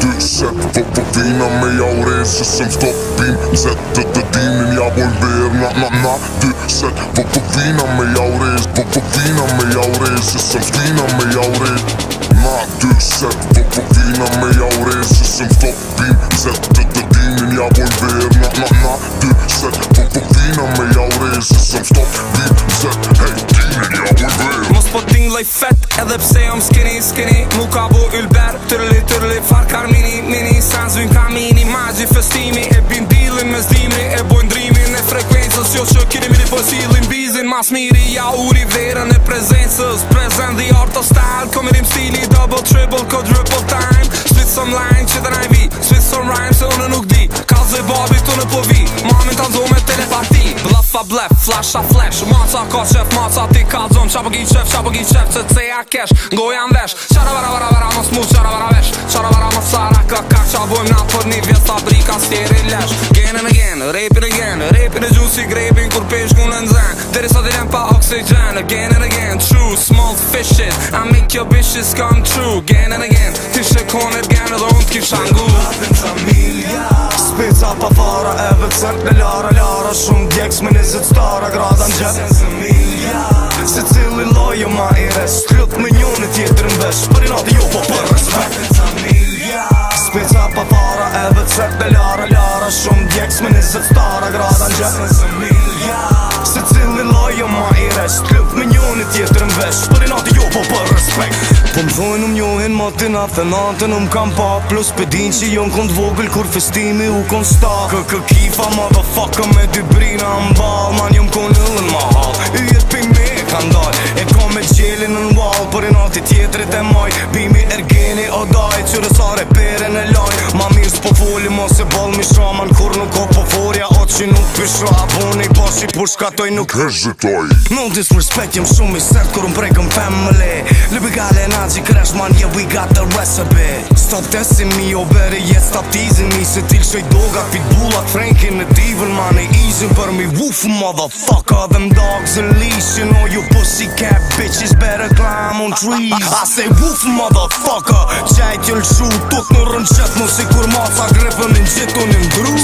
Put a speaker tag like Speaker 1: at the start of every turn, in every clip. Speaker 1: Du sätter på, på dina mig jag reser som stoppin Sätter på dinen jag volver na na na Du sätter på, på dina mig jag reser på, på dina mig jag reser som dina mig jag reser Na du sätter på, på dina mig jag reser som stoppin Sätter på dinen jag
Speaker 2: volver na na na Du sätter på, på dina mig jag reser som stoppin Sätter på dinen jag volver like fat edhe I'm skinny skinny sillin vizin mas miri ja uri verën e prezencës Present the art of style Komirim stili double triple quadruple time Switch some line që dhe na i vi Switch some rhyme se unë nuk di Kaz dhe babi të në povi Mamin të ndzome telepati Bluff a blef, flash a flash Maca ka qef, maca ti ka zonë Qa përgi qef, qa përgi qef Se ceja kesh, goja në vesh Qara vara vara vara mos mu Qara vara Bojmë nalë për një vjet t'abri kanë s'jere i lash Genën e genë, rrejpin e genë Rrejpin e gjus i grejpin kur përshku në nëzën Deri sa dilen fa oksygen Genën e genë, true, small to fish it I make your bitches come true Genën e genë, t'i shikonit genë dhe unë t'kifshan guz Senzimilia
Speaker 1: Spica pa fara, eve cent në lara Lara shumë djekës me nëzit stara, gradan jet Senzimilia Se cili lojo ma i res Kretë me njëne tjetër në besh Për i natë jo po për po respekt qëk dhe lara lara Shumë djekës me nizet stara grada në gjëtë Se familja Se cili lojë jo ma i resht Klyp me njënit jetër në vesh Për i nati jo po për respekt Po më thojnë u um mjohin më të natë Natën u më kam pa plus për din që jonë kënd vogël kur festimi u kon sta Kë kë kifa më dhe fucka me dy brina më bal Man jom kon lëllën ma hal I jetë pëj me e kandal E kom me qelin në në wall Për i nati tjetërit e maj Bi foli mos e boll mi shaman Kur nuk ka po forja, o që nuk pishra A si për shkatoj nuk tëj No disrespect jem shumë i sert kur më prejkëm family Lëbë gale në gjë kresh man, yeah we got the recipe Stop testing me, oh baby, yeah stop teasing me Se t'il shoj doga, pit bulla, frankin e divin man E easy për mi woof, motherfucker Them dogs in leash, you know you pussy cat bitches Better climb on trees I say woof, motherfucker Qajt jel shu, tuk në rënqet Nësi kur maca grepën në gjithu në ngru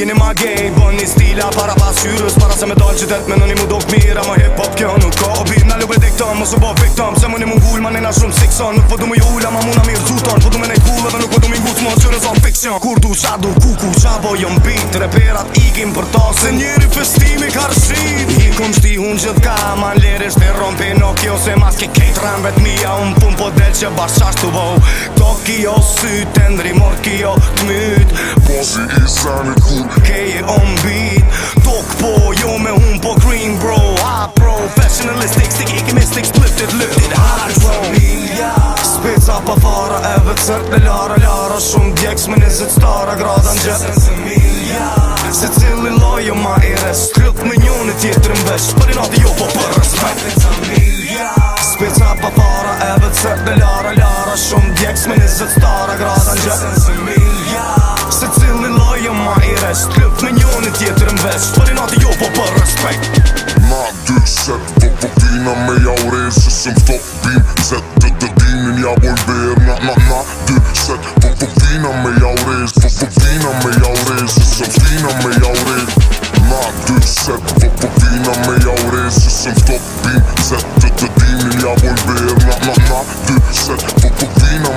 Speaker 1: jeni ma gej Bon një stila para pasyrës Para se me dalë që tëtë me nëni mu dokë mira Ma hip hop kjo nuk ka O bim në ljubë diktëm, mos u bo fiktëm Se mu një mu ngull, ma një nga shumë sikësën Nuk vëdu po mu jula, ma muna mirë zutën Vëdu po me nejkullë dhe nuk vëdu po mi ngutë Mo në qërë fiksion Kur du qadur kuku, qabo jëm bitë Reperat i kim për to Se njeri festimi ka rësit I kom shti hun që t'ka Ma në lirë është në kjo Se mas kejt rëmë mija unë pun po del që bashkë qashtu bo To kjo sytë të ndri mor kjo të po, i sa kur Keje e omë silly lawyer, man är rest Klubb miljoner titeln bäst På din radio på förrest Spetsa bara även sättelära lära som djäks Men iset stara graden Se silly lawyer, man är rest Klubb miljoner titeln bäst På din radio på förrest Mad du sett, vårt vina mig, jag reser som stoppbim Dyset do powinna me ja urejsysem w top beam Set to to dinin ja volverna na na na Dyset do powinna